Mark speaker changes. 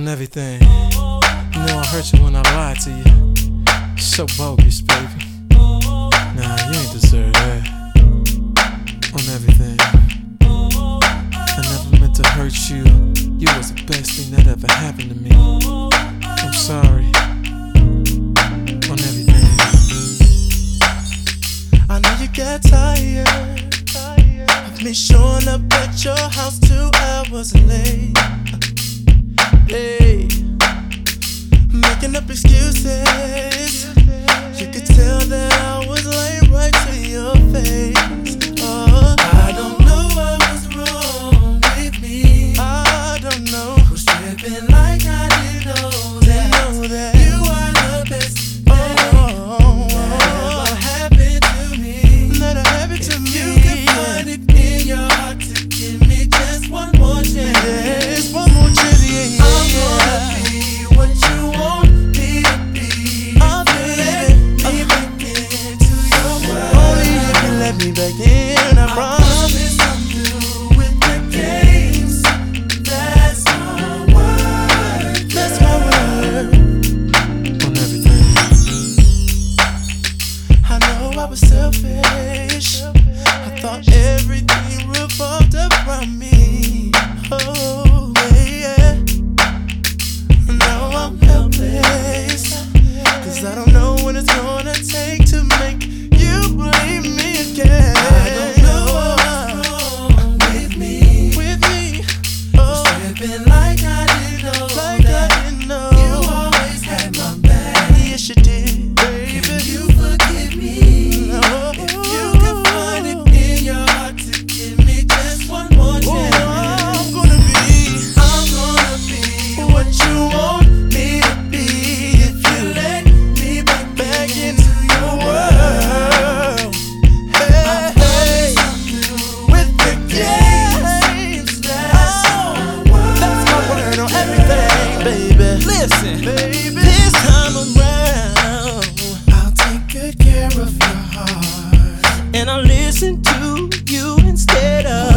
Speaker 1: on everything. You know I hurt you when I lied to you. So bogus, baby. Nah, you ain't deserve that. On everything. I never meant to hurt you. You was the best thing that ever happened to me. I'm sorry. On everything.
Speaker 2: I know you get tired of me showing up at your house two hours late. I was selfish. I thought everything revolved around me. Oh, yeah. Now I'm helpless. Cause I don't know what it's gonna take to make you believe me again. I don't know what's wrong with me. With me. Oh, tripping like I didn't know. Like I didn't know. You always had my back. Yes, you did,
Speaker 3: Listen,
Speaker 2: Baby, this time around, I'll take good care of your heart.
Speaker 3: and I'll listen to you instead of